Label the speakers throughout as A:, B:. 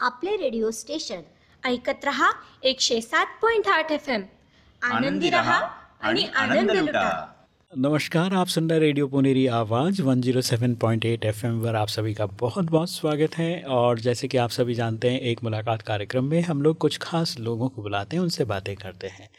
A: आपले radio station
B: ऐकत रहा एकशे सात पॉइंट आठ एफ़ एम आनंदी रहा आणि आनंद लुटा.
C: नमस्कार, आप सुन रहे रेडियो पुनेरी आवाज़ 107.8 एफएम पर आप सभी का बहुत बहुत स्वागत है। और जैसे कि आप सभी जानते हैं, एक मुलाकात कार्यक्रम में हम लोग कुछ खास लोगों को बुलाते हैं, उनसे बातें करते हैं।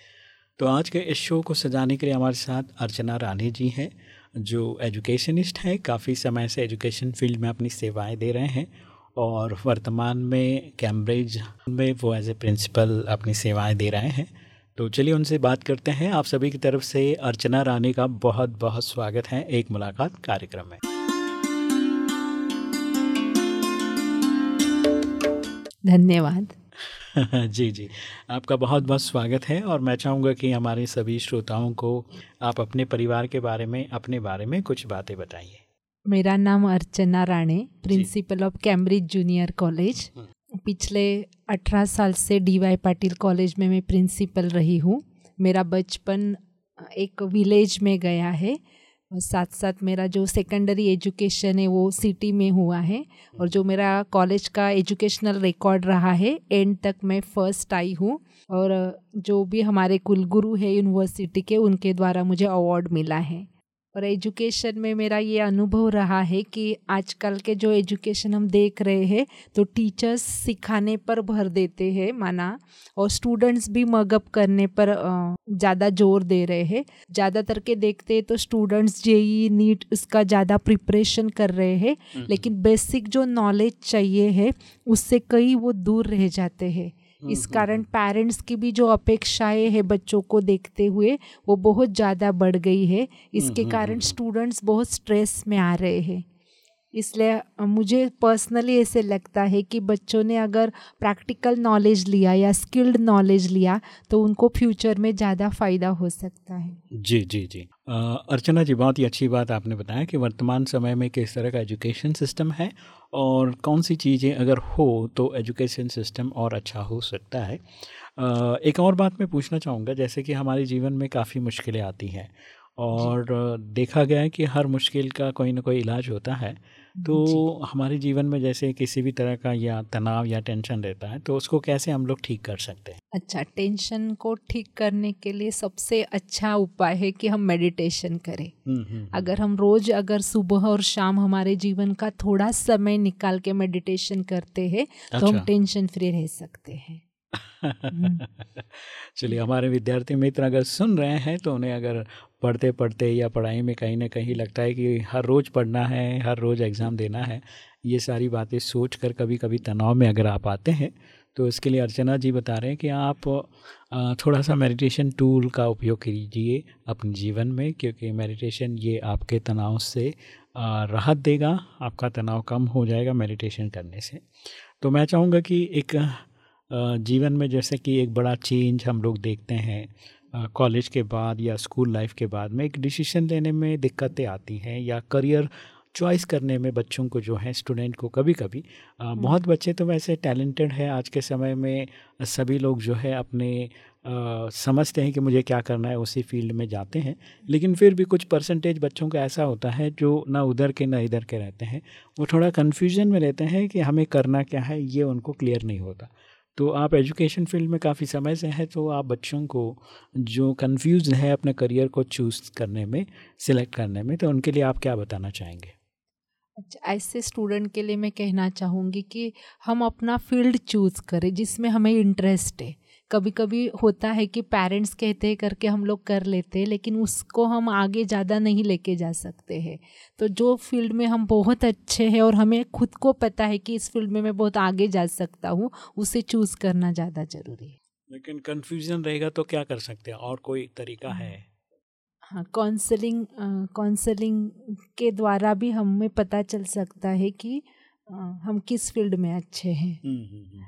C: तो आज के इस शो को सजाने के लिए हमारे साथ अर्चना रानी जी हैं, जो एजुकेशनिस्ट हैं। काफ़ी समय से एजुकेशन फ़ील्ड में अपनी सेवाएँ दे रहे हैं और वर्तमान में कैम्ब्रिज में वो एज ए प्रिंसिपल अपनी सेवाएँ दे रहे हैं। तो चलिए उनसे बात करते हैं। आप सभी की तरफ़ से अर्चना रानी का बहुत बहुत स्वागत है एक मुलाकात कार्यक्रम में।
D: धन्यवाद।
C: जी जी। आपका बहुत बहुत स्वागत है और मैं चाहूँगा कि हमारे सभी श्रोताओं को आप अपने परिवार के बारे में अपने बारे में कुछ बातें बताइए।
D: मेरा नाम Archana Rane principal of Cambridge junior college
C: hmm.
D: पिछले 18 साल से डी वाई पाटिल कॉलेज में मैं प्रिंसिपल रही हूँ। मेरा बचपन एक विलेज में गया है। साथ साथ मेरा जो सेकेंडरी एजुकेशन है वो सिटी में हुआ है। और जो मेरा कॉलेज का एजुकेशनल रिकॉर्ड रहा है एंड तक मैं फ़र्स्ट आई हूँ। और जो भी हमारे कुलगुरु है यूनिवर्सिटी के उनके द्वारा मुझे अवार्ड मिला है। और एजुकेशन में मेरा ये अनुभव रहा है कि आजकल के जो एजुकेशन हम देख रहे हैं तो टीचर्स सिखाने पर भर देते हैं माना और स्टूडेंट्स भी मगअप करने पर ज़्यादा ज़ोर दे रहे हैं। ज़्यादातर के देखते हैं तो स्टूडेंट्स जेई नीट उसका ज़्यादा प्रिपरेशन कर रहे हैं लेकिन बेसिक जो नॉलेज चाहिए है उससे कई वो दूर रह जाते हैं। इस कारण पेरेंट्स की भी जो अपेक्षाएँ है बच्चों को देखते हुए वो बहुत ज़्यादा बढ़ गई है। इसके कारण स्टूडेंट्स बहुत स्ट्रेस में आ रहे हैं। इसलिए मुझे पर्सनली ऐसे लगता है कि बच्चों ने अगर प्रैक्टिकल नॉलेज लिया या स्किल्ड नॉलेज लिया तो उनको फ्यूचर में ज़्यादा फ़ायदा हो सकता है।
C: जी जी जी। अर्चना जी बहुत ही अच्छी बात आपने बताया कि वर्तमान समय में किस तरह का एजुकेशन सिस्टम है और कौन सी चीज़ें अगर हो तो एजुकेशन सिस्टम और अच्छा हो सकता है। एक और बात मैं पूछना चाहूँगा जैसे कि हमारे जीवन में काफ़ी मुश्किलें आती हैं और देखा गया है कि हर मुश्किल का कोई ना कोई इलाज होता है। तो हमारे जीवन में जैसे किसी भी तरह का या तनाव या टेंशन रहता है तो उसको कैसे हम लोग ठीक कर सकते हैं
D: अच्छा टेंशन को ठीक करने के लिए सबसे अच्छा उपाय है कि हम मेडिटेशन करें
C: हम्म, हम्म, हम्म।
D: अगर हम रोज अगर सुबह और शाम हमारे जीवन का थोड़ा समय निकाल के मेडिटेशन करते हैं अच्छा। तो हम
C: अच्छा।
D: टेंशन फ्री रह सकते हैं
C: चलिए हमारे विद्यार्थी मित्र अगर सुन रहे हैं तो उन्हें अगर पढ़ते पढ़ते या पढ़ाई में कहीं ना कहीं लगता है कि हर रोज़ पढ़ना है, हर रोज़ एग्ज़ाम देना है, ये सारी बातें सोच कर कभी कभी तनाव में अगर आप आते हैं तो इसके लिए अर्चना जी बता रहे हैं कि आप थोड़ा सा मेडिटेशन टूल का उपयोग कीजिए अपने जीवन में, क्योंकि मेडिटेशन ये आपके तनाव से राहत देगा, आपका तनाव कम हो जाएगा मेडिटेशन करने से। तो मैं चाहूँगा कि एक जीवन में जैसे कि एक बड़ा चेंज हम लोग देखते हैं कॉलेज के बाद या स्कूल लाइफ के बाद में एक डिसीज़न लेने में दिक्कतें आती हैं या करियर चॉइस करने में बच्चों को जो है स्टूडेंट को कभी कभी बहुत बच्चे तो वैसे टैलेंटेड हैं। आज के समय में सभी लोग जो है अपने अ, समझते हैं कि मुझे क्या करना है उसी फ़ील्ड में जाते हैं। लेकिन फिर भी कुछ परसेंटेज बच्चों का ऐसा होता है जो ना उधर के ना इधर के रहते हैं। वो थोड़ा कन्फ्यूज़न में रहते हैं कि हमें करना क्या है ये उनको क्लियर नहीं होता। तो आप एजुकेशन फ़ील्ड में काफ़ी समय से हैं तो आप बच्चों को जो कंफ्यूज हैं अपने करियर को चूज़ करने में सिलेक्ट करने में तो उनके लिए आप क्या बताना चाहेंगे?
D: अच्छा ऐसे स्टूडेंट के लिए मैं कहना चाहूँगी कि हम अपना फ़ील्ड चूज़ करें जिसमें हमें इंटरेस्ट है। कभी कभी होता है कि पेरेंट्स कहते हैं करके हम लोग कर लेते हैं लेकिन उसको हम आगे ज़्यादा नहीं लेके जा सकते हैं। तो जो फ़ील्ड में हम बहुत अच्छे हैं और हमें खुद को पता है कि इस फ़ील्ड में मैं बहुत आगे जा सकता हूँ उसे चूज़ करना ज़्यादा ज़रूरी है।
C: लेकिन कन्फ्यूज़न रहेगा तो क्या कर सकते हैं? और कोई तरीका है?
D: हाँ काउंसलिंग काउंसलिंग के द्वारा भी हमें पता चल सकता है कि अ, हम किस फ़ील्ड में अच्छे हैं।
C: हम्म, हम्म, हम्म।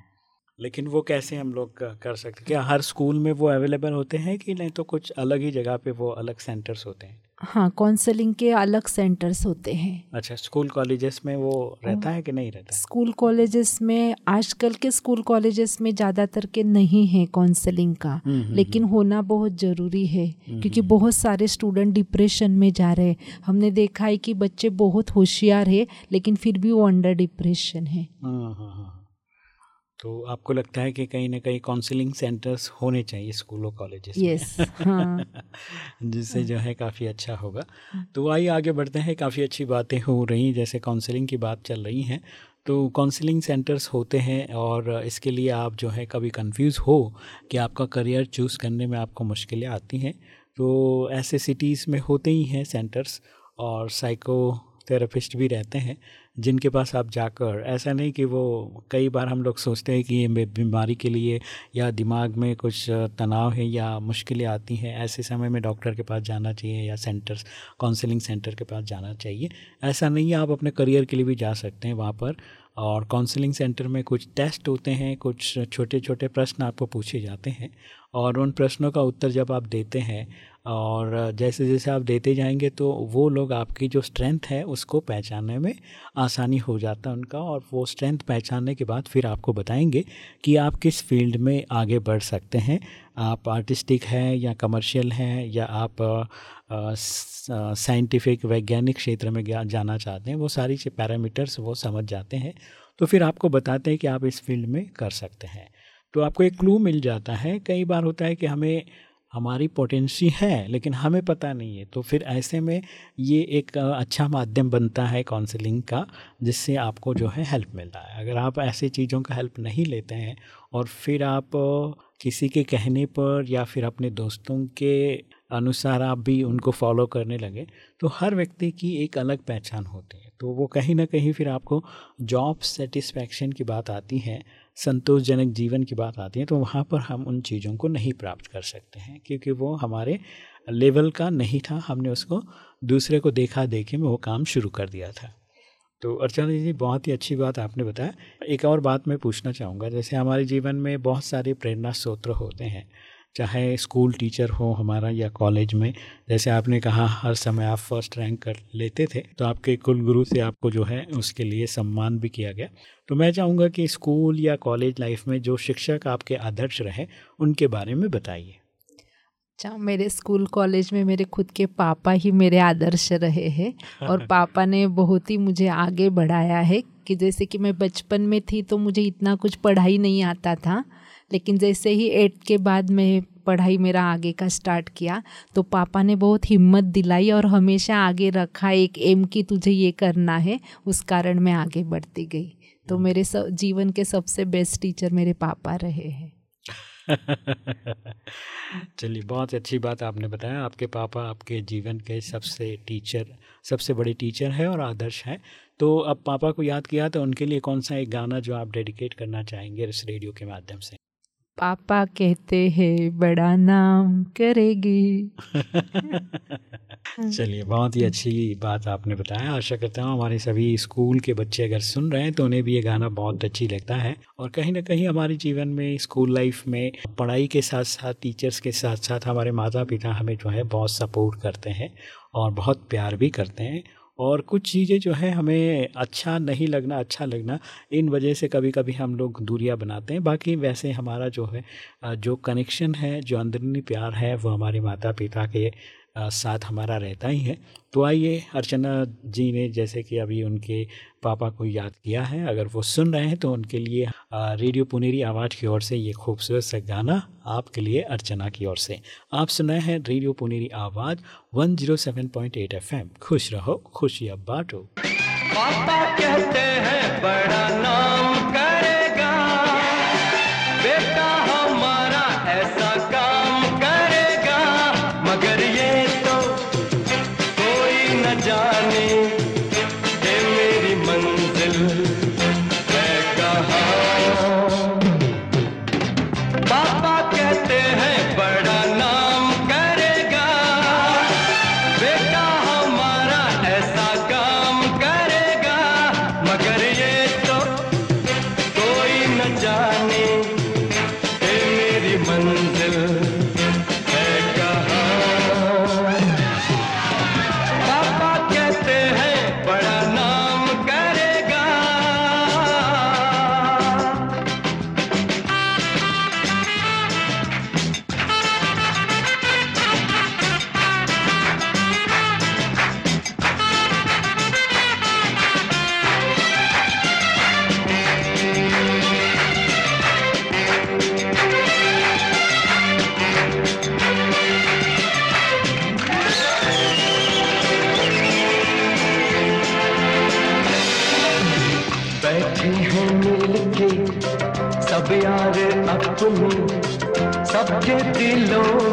C: लेकिन वो कैसे हम लोग कर सकते क्या हर स्कूल में वो अवेलेबल होते हैं कि नहीं? तो कुछ अलग ही जगह पे वो अलग सेंटर्स होते हैं।
D: हाँ काउंसलिंग के अलग सेंटर्स होते हैं।
C: अच्छा स्कूल कॉलेजेस में वो रहता है। कि नहीं रहता?
D: स्कूल कॉलेजेस में आजकल के स्कूल कॉलेजेस में ज़्यादातर के नहीं है काउंसलिंग का।
C: हम्म, हम्म,
D: लेकिन होना बहुत ज़रूरी है क्योंकि बहुत सारे स्टूडेंट डिप्रेशन में जा रहे हैं। हमने देखा है कि बच्चे बहुत होशियार है लेकिन फिर भी वो अंडर डिप्रेशन है
C: हाँ हाँ हाँ। तो आपको लगता है कि कहीं ना कहीं काउंसलिंग सेंटर्स होने चाहिए स्कूलों कॉलेजेस
D: यस हाँ।
C: जिससे जो है काफ़ी अच्छा होगा। तो आइए आगे बढ़ते हैं। काफ़ी अच्छी बातें हो रही जैसे काउंसलिंग की बात चल रही हैं। तो काउंसलिंग सेंटर्स होते हैं और इसके लिए आप जो है कभी कंफ्यूज हो कि आपका करियर चूज़ करने में आपको मुश्किलें आती हैं। तो ऐसे सिटीज़ में होते ही हैं सेंटर्स और साइको थेरेपिस्ट भी रहते हैं। जिनके पास आप जाकर, ऐसा नहीं कि वो कई बार हम लोग सोचते हैं कि ये बीमारी के लिए या दिमाग में कुछ तनाव है या मुश्किलें आती हैं, ऐसे समय में डॉक्टर के पास जाना चाहिए या सेंटर्स, काउंसलिंग सेंटर के पास जाना चाहिए। ऐसा नहीं है आप अपने करियर के लिए भी जा सकते हैं वहाँ पर और काउंसलिंग सेंटर में कुछ टेस्ट होते हैं, कुछ छोटे छोटे प्रश्न आपको पूछे जाते हैं। और उन प्रश्नों का उत्तर जब आप देते हैं और जैसे जैसे आप देते जाएँगे तो वो लोग आपकी जो स्ट्रेंथ है उसको पहचानने में आसानी हो जाता है उनका और वो स्ट्रेंथ पहचानने के बाद फिर आपको बताएँगे कि आप किस फ़ील्ड में आगे बढ़ सकते हैं। आप आर्टिस्टिक हैं या कमर्शियल हैं या आप साइंटिफिक वैज्ञानिक क्षेत्र में जाना चाहते हैं, वो सारी पैरामीटर्स वो समझ जाते हैं। तो फिर आपको बताते हैं कि आप इस फ़ील्ड में कर सकते हैं। तो आपको एक क्लू मिल जाता है। कई बार होता है कि हमें, हमारी पोटेंसी है, लेकिन हमें पता नहीं है। तो फिर ऐसे में ये एक अच्छा माध्यम बनता है काउंसलिंग का, जिससे आपको जो है हेल्प मिलता है। अगर आप ऐसी चीज़ों का हेल्प नहीं लेते हैं और फिर आप किसी के कहने पर या फिर अपने दोस्तों के अनुसार आप भी उनको फॉलो करने लगे तो हर व्यक्ति की एक अलग पहचान होती है। तो वो कहीं ना कहीं फिर आपको जॉब सेटिस्फैक्शन की बात आती है संतोषजनक जीवन की बात आती है तो वहाँ पर हम उन चीज़ों को नहीं प्राप्त कर सकते हैं, क्योंकि वो हमारे लेवल का नहीं था। हमने उसको दूसरे को देखा, देखे में वो काम शुरू कर दिया था। तो अर्चना जी, बहुत ही अच्छी बात आपने बताया। एक और बात मैं पूछना चाहूँगा, जैसे हमारे जीवन में बहुत सारे प्रेरणा स्रोत होते हैं चाहे स्कूल टीचर हो हमारा या कॉलेज में जैसे आपने कहा हर समय आप फ़र्स्ट रैंक कर लेते थे तो आपके कुल गुरु से आपको जो है उसके लिए सम्मान भी किया गया। तो मैं चाहूँगा कि स्कूल या कॉलेज लाइफ में जो शिक्षक आपके आदर्श रहे उनके बारे में बताइए।
D: अच्छा मेरे स्कूल कॉलेज में मेरे खुद के पापा ही मेरे आदर्श रहे हैं और पापा ने बहुत ही मुझे आगे बढ़ाया है कि जैसे कि मैं बचपन में थी तो मुझे इतना कुछ पढ़ाई नहीं आता था लेकिन जैसे ही एट्थ के बाद मैं पढ़ाई मेरा आगे का स्टार्ट किया तो पापा ने बहुत हिम्मत दिलाई और हमेशा आगे रखा एक एम की तुझे ये करना है उस कारण मैं आगे बढ़ती गई। तो हम्म। मेरे सब जीवन के सबसे बेस्ट टीचर मेरे पापा रहे हैं।
C: चलिए बहुत अच्छी बात आपने बताया। आपके पापा आपके जीवन के सबसे टीचर सबसे बड़े टीचर है और आदर्श हैं। तो अब पापा को याद किया तो उनके लिए कौन सा एक गाना जो आप डेडिकेट करना चाहेंगे इस रेडियो के माध्यम से?
D: पापा कहते हैं, बड़ा नाम करेगी।
C: चलिए, बहुत ही अच्छी बात आपने बताया। आशा करता हूँ हमारे सभी स्कूल के बच्चे अगर सुन रहे हैं तो उन्हें भी ये गाना बहुत अच्छी लगता है। और कहीं ना कहीं हमारे जीवन में, स्कूल लाइफ में, पढ़ाई के साथ साथ टीचर्स के साथ साथ हमारे माता पिता हमें जो है बहुत सपोर्ट करते हैं और बहुत प्यार भी करते हैं। और कुछ चीज़ें जो है हमें अच्छा नहीं लगना अच्छा लगना, इन वजह से कभी कभी हम लोग दूरियाँ बनाते हैं। बाकी वैसे हमारा जो है जो कनेक्शन है, जो अंदरूनी प्यार है, वो हमारे माता पिता के साथ हमारा रहता ही है। तो आइए अर्चना जी ने जैसे कि अभी उनके पापा को याद किया है, अगर वो सुन रहे हैं तो उनके लिए रेडियो पुनेरी आवाज़ की ओर से ये खूबसूरत सा गाना आपके लिए अर्चना की ओर से। आप सुन रहे हैं रेडियो पुनेरी आवाज़ 107.8 एफएम। खुश रहो, खुशियाँ बांटो। पापा कहते हैं, बड़ा नाम करेगा
E: अपनी सबके दिलों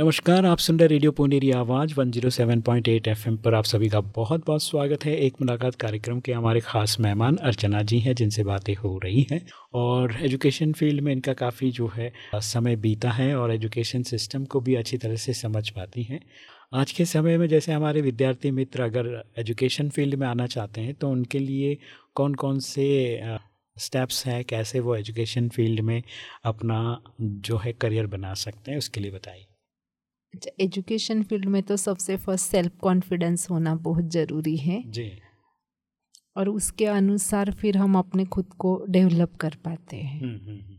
C: नमस्कार, आप सुन रहे रेडियो पुनेरी आवाज़ 107.8 एफएम पर आप सभी का बहुत बहुत स्वागत है। एक मुलाकात कार्यक्रम के हमारे खास मेहमान अर्चना जी हैं, जिनसे बातें हो रही हैं। और एजुकेशन फ़ील्ड में इनका काफ़ी जो है, समय बीता है और एजुकेशन सिस्टम को भी अच्छी तरह से समझ पाती हैं। आज के समय में जैसे हमारे विद्यार्थी मित्र अगर एजुकेशन फ़ील्ड में आना चाहते हैं तो उनके लिए कौन कौन से स्टेप्स हैं, कैसे वो एजुकेशन फ़ील्ड में अपना जो है करियर बना सकते हैं, उसके लिए बताइए।
D: अच्छा एजुकेशन फ़ील्ड में तो सबसे फ़र्स्ट सेल्फ कॉन्फिडेंस होना बहुत ज़रूरी है।
C: जी।
D: और उसके अनुसार फिर हम अपने खुद को डेवलप कर पाते हैं।
C: हम्म, हम्म, हम्म।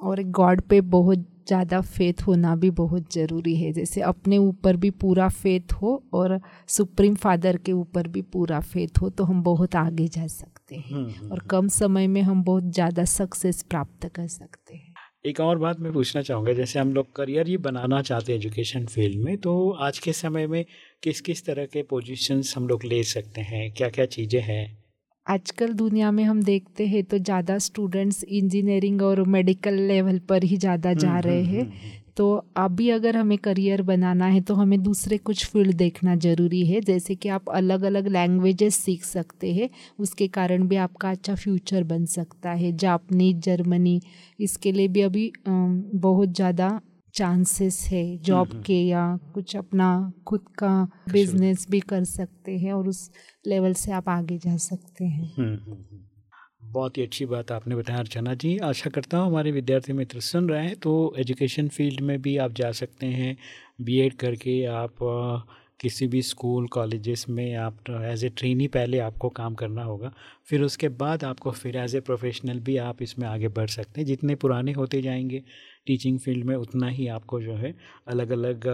D: और गॉड पे बहुत ज़्यादा फेथ होना भी बहुत ज़रूरी है। जैसे अपने ऊपर भी पूरा फेथ हो और सुप्रीम फादर के ऊपर भी पूरा फेथ हो तो हम बहुत आगे जा सकते हैं। और कम समय में हम बहुत ज़्यादा सक्सेस प्राप्त कर सकते हैं।
C: एक और बात मैं पूछना चाहूँगा जैसे हम लोग करियर ही बनाना चाहते हैं एजुकेशन फ़ील्ड में तो आज के समय में किस किस तरह के पोजीशंस हम लोग ले सकते हैं? क्या क्या चीज़ें हैं?
D: आजकल दुनिया में हम देखते हैं तो ज़्यादा स्टूडेंट्स इंजीनियरिंग और मेडिकल लेवल पर ही ज़्यादा जा
C: हम्म,
D: रहे
C: हम्म,
D: हैं।
C: हम्म।
D: तो अभी अगर हमें करियर बनाना है तो हमें दूसरे कुछ फ़ील्ड देखना ज़रूरी है जैसे कि आप अलग अलग लैंग्वेजेस सीख सकते हैं उसके कारण भी आपका अच्छा फ्यूचर बन सकता है जापनीज जर्मनी इसके लिए भी अभी बहुत ज़्यादा चांसेस है जॉब
C: हम्म।
D: के या कुछ अपना खुद का बिज़नेस भी कर सकते हैं और उस लेवल से आप आगे जा सकते हैं
C: हम्म, हम्म, हम्म। बहुत ही अच्छी बात आपने बताया, अर्चना जी। आशा करता हूँ हमारे विद्यार्थी मित्र सुन रहे हैं तो एजुकेशन फ़ील्ड में भी आप जा सकते हैं। बीएड करके आप किसी भी स्कूल, कॉलेजेस में आप एज ए ट्रेनी पहले आपको काम करना होगा, फिर उसके बाद आपको फिर एज ए प्रोफेशनल भी आप इसमें आगे बढ़ सकते हैं। जितने पुराने होते जाएँगे टीचिंग फ़ील्ड में उतना ही आपको जो है अलग अलग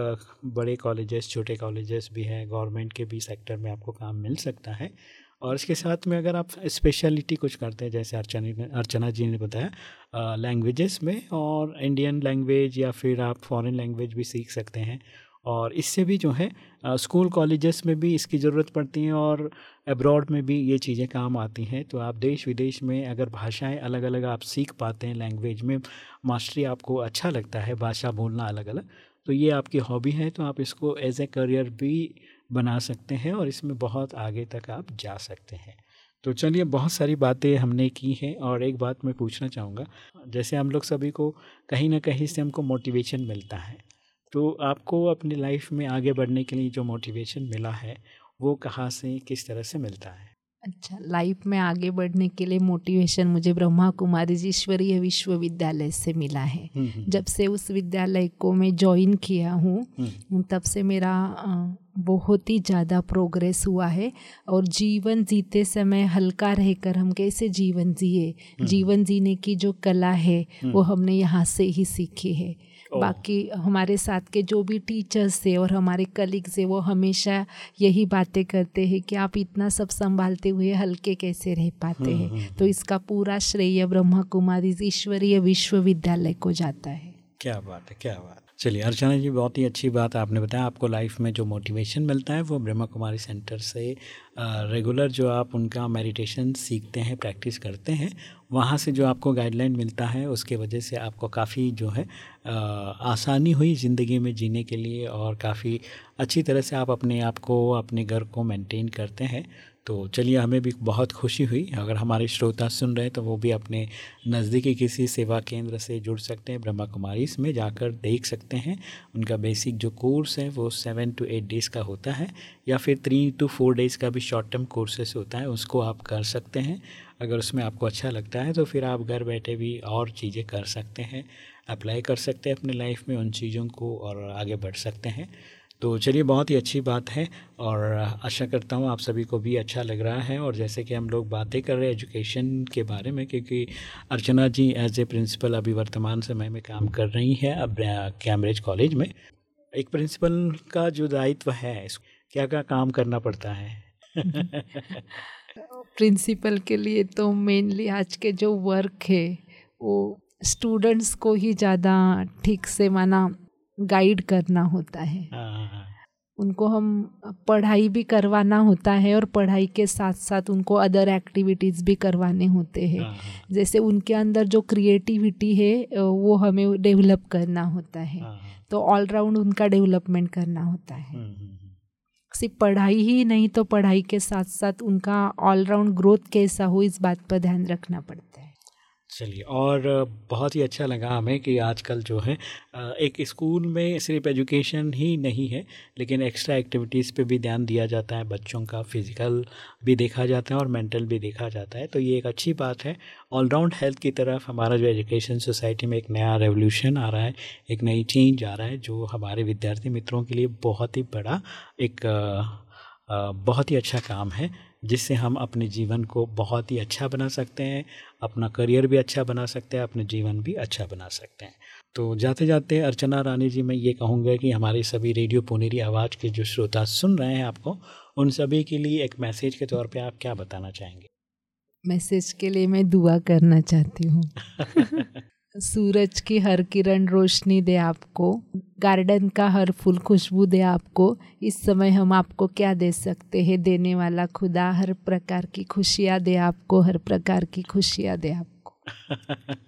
C: बड़े कॉलेजेस, छोटे कॉलेजेस भी हैं, गवर्नमेंट के भी सेक्टर में आपको काम मिल सकता है। और इसके साथ में अगर आप स्पेशलिटी कुछ करते हैं, जैसे अर्चना अर्चना जी ने बताया लैंग्वेजेस में और इंडियन लैंग्वेज या फिर आप फॉरेन लैंग्वेज भी सीख सकते हैं। और इससे भी जो है स्कूल कॉलेजेस में भी इसकी ज़रूरत पड़ती है और अब्रॉड में भी ये चीज़ें काम आती हैं। तो आप देश विदेश में अगर भाषाएँ अलग अलग आप सीख पाते हैं लैंग्वेज में मास्टरी आपको अच्छा लगता है, भाषा बोलना अलग अलग तो ये आपकी हॉबी है तो आप इसको एज ए करियर भी बना सकते हैं और इसमें बहुत आगे तक आप जा सकते हैं। तो चलिए, बहुत सारी बातें हमने की हैं और एक बात मैं पूछना चाहूँगा। जैसे हम लोग सभी को कहीं ना कहीं से हमको मोटिवेशन मिलता है तो आपको अपनी लाइफ में आगे बढ़ने के लिए जो मोटिवेशन मिला है, वो कहाँ से, किस तरह से मिलता है?
D: अच्छा लाइफ में आगे बढ़ने के लिए मोटिवेशन मुझे ब्रह्मा कुमारी जी ईश्वरीय विश्वविद्यालय से मिला है। जब से उस विद्यालय को मैं ज्वाइन किया हूँ तब से मेरा बहुत ही ज़्यादा प्रोग्रेस हुआ है और जीवन जीते समय हल्का रहकर हम कैसे जीवन जिए? जीवन जीने की जो कला है वो हमने यहाँ से ही सीखी है। बाकी हमारे साथ के जो भी टीचर्स थे और हमारे कलीग्स थे वो हमेशा यही बातें करते हैं कि आप इतना सब संभालते हुए हल्के कैसे रह पाते हैं। तो इसका पूरा श्रेय ब्रह्मा कुमारी ईश्वरीय विश्वविद्यालय को जाता है।
C: क्या बात है क्या बात चलिए अर्चना जी बहुत ही अच्छी बात आपने बताया। आपको लाइफ में जो मोटिवेशन मिलता है वो ब्रह्मा कुमारी सेंटर से रेगुलर जो आप उनका मेडिटेशन सीखते हैं प्रैक्टिस करते हैं। वहाँ से जो आपको गाइडलाइन मिलता है उसके वजह से आपको काफ़ी जो है आ, आसानी हुई ज़िंदगी में जीने के लिए और काफ़ी अच्छी तरह से आप अपने आप को अपने घर को मेंटेन करते हैं। तो चलिए हमें भी बहुत खुशी हुई। अगर हमारे श्रोता सुन रहे हैं तो वो भी अपने नज़दीकी किसी सेवा केंद्र से जुड़ सकते हैं ब्रह्मा कुमारी इसमें जाकर देख सकते हैं। उनका बेसिक जो कोर्स है वो सेवन टू एट डेज़ का होता है या फिर थ्री टू फोर डेज़ का भी शॉर्ट टर्म कोर्सेस होता है उसको आप कर सकते हैं। अगर उसमें आपको अच्छा लगता है तो फिर आप घर बैठे भी और चीज़ें कर सकते हैं, अप्लाई कर सकते हैं अपने लाइफ में उन चीज़ों को और आगे बढ़ सकते हैं। तो चलिए, बहुत ही अच्छी बात है और आशा करता हूँ आप सभी को भी अच्छा लग रहा है और जैसे कि हम लोग बातें कर रहे हैं एजुकेशन के बारे में, क्योंकि अर्चना जी एज ए प्रिंसिपल अभी वर्तमान समय में काम कर रही हैं अब कैम्ब्रिज कॉलेज में। एक प्रिंसिपल का जो दायित्व है क्या क्या काम करना पड़ता है?
D: प्रिंसिपल के लिए तो मेनली आज के जो वर्क है वो स्टूडेंट्स को ही ज़्यादा ठीक से माना गाइड करना होता है। हाँ, हाँ, हाँ। उनको हम पढ़ाई भी करवाना होता है और पढ़ाई के साथ साथ उनको अदर एक्टिविटीज़ भी करवाने होते हैं। जैसे उनके अंदर जो क्रिएटिविटी है वो हमें डेवलप करना होता है। तो ऑलराउंड उनका डेवलपमेंट करना होता है। हम्म, हम्म, हम्म। सिर्फ़ पढ़ाई ही नहीं तो पढ़ाई के साथ साथ उनका ऑलराउंड ग्रोथ कैसा हो, इस बात पर ध्यान रखना पड़ता है।
C: चलिए, और बहुत ही अच्छा लगा हमें कि आजकल जो है एक स्कूल में सिर्फ़ एजुकेशन ही नहीं है, लेकिन एक्स्ट्रा एक्टिविटीज़ पे भी ध्यान दिया जाता है, बच्चों का फ़िज़िकल भी देखा जाता है और मेंटल भी देखा जाता है। तो ये एक अच्छी बात है। ऑलराउंड हेल्थ की तरफ़ हमारा जो एजुकेशन सोसाइटी में एक नया रेवोल्यूशन आ रहा है, एक नई चेंज आ रहा है, जो हमारे विद्यार्थी मित्रों के लिए बहुत ही बड़ा एक बहुत ही अच्छा काम है। जिससे हम अपने जीवन को बहुत ही अच्छा बना सकते हैं अपना करियर भी अच्छा बना सकते हैं अपने जीवन भी अच्छा बना सकते हैं। तो जाते जाते अर्चना रानी जी मैं ये कहूँगा कि हमारे सभी रेडियो पुनेरी आवाज़ के जो श्रोता सुन रहे हैं आपको उन सभी के लिए एक मैसेज के तौर पर आप क्या बताना चाहेंगे?
D: मैसेज के लिए मैं दुआ करना चाहती हूँ। सूरज की हर किरण रोशनी दे आपको, गार्डन का हर फूल खुशबू दे आपको, इस समय हम आपको क्या दे सकते हैं? देने वाला खुदा हर प्रकार की खुशियाँ दे आपको, हर प्रकार की खुशियाँ दे आपको।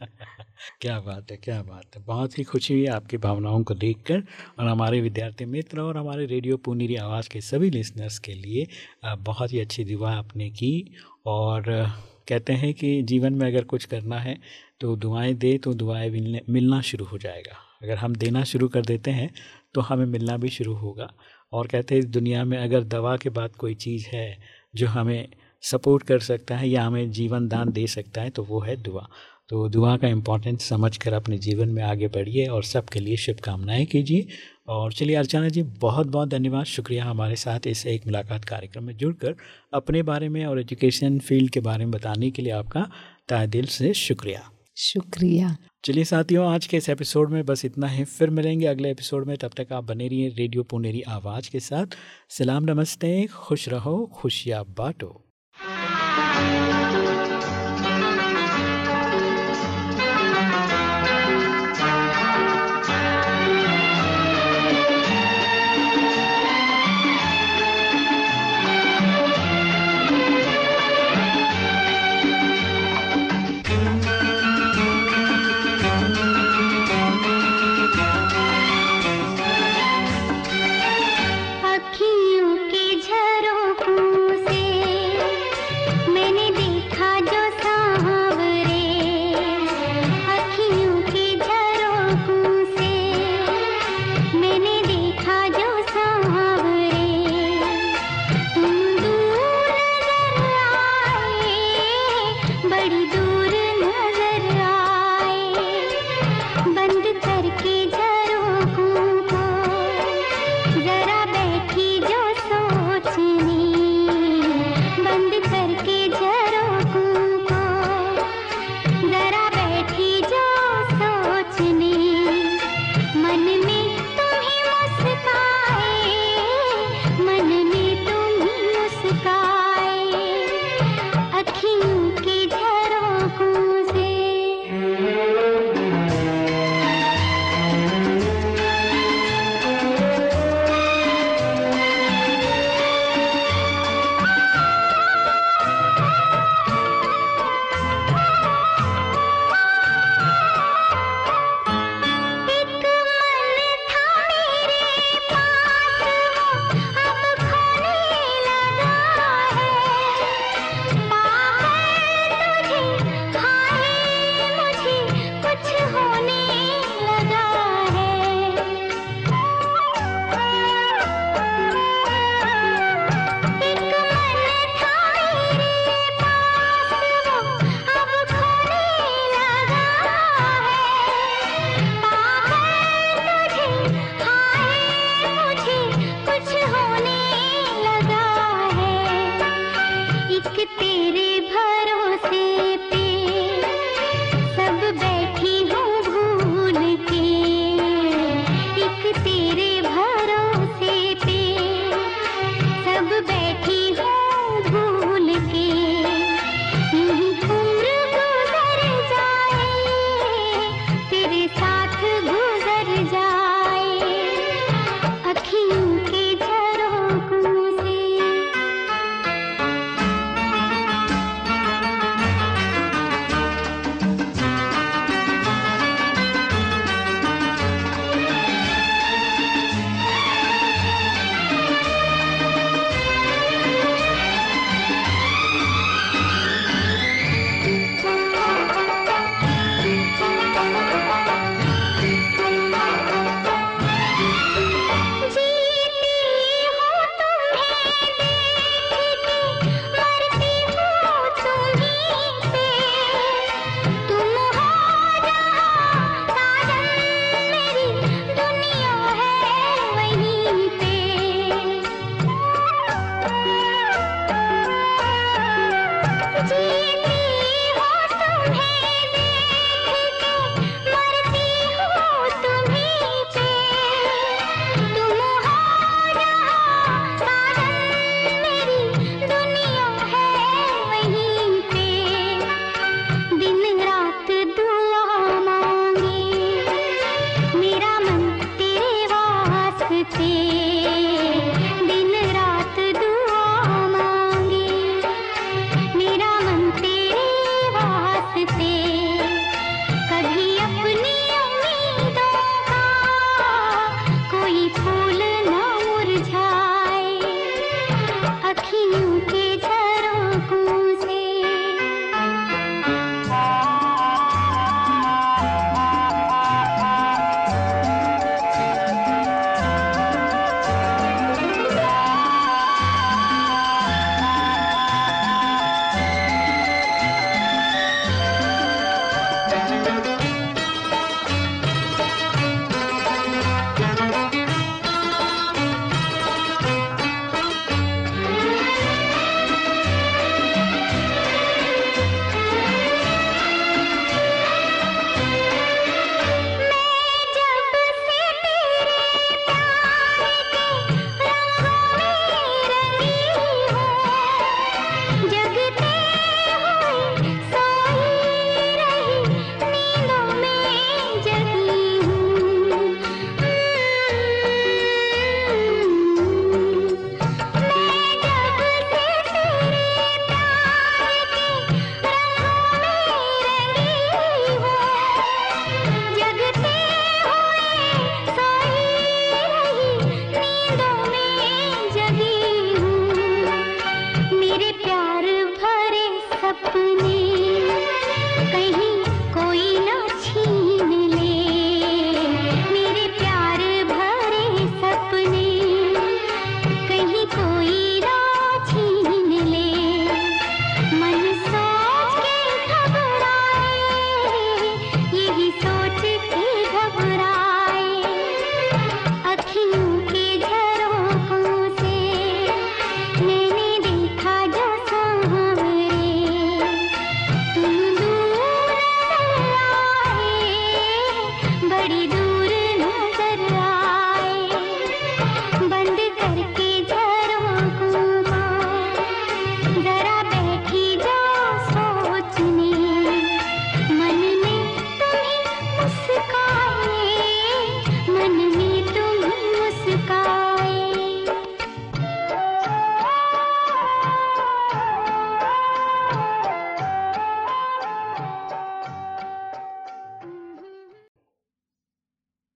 C: क्या बात है, क्या बात है। बहुत ही खुशी हुई आपकी भावनाओं को देखकर और हमारे विद्यार्थी मित्र और हमारे रेडियो पुनीरी आवाज़ के सभी लिसनर्स के लिए बहुत ही अच्छी दुआ आपने की और कहते हैं कि जीवन में अगर कुछ करना है तो दुआएँ दे तो दुआएँ मिलने, मिलना शुरू हो जाएगा। अगर हम देना शुरू कर देते हैं तो हमें मिलना भी शुरू होगा। और कहते हैं, दुनिया में अगर दवा के बाद कोई चीज़ है, जो हमें सपोर्ट कर सकता है या हमें जीवन दान दे सकता है तो वो है दुआ। तो दुआ का इम्पोर्टेंस समझ कर अपने जीवन में आगे बढ़िए और सबके लिए शुभकामनाएँ कीजिए। और चलिए अर्चना जी बहुत बहुत धन्यवाद। शुक्रिया हमारे साथ इस एक मुलाकात कार्यक्रम में जुड़कर। अपने बारे में और एजुकेशन फ़ील्ड के बारे में बताने के लिए आपका तय दिल से शुक्रिया।
D: शुक्रिया।
C: चलिए साथियों आज के इस एपिसोड में बस इतना ही। फिर मिलेंगे अगले एपिसोड में। तब तक आप बने रहिए रेडियो पुनेरी आवाज़ के साथ। सलाम नमस्ते। खुश रहो खुशियाँ बांटो।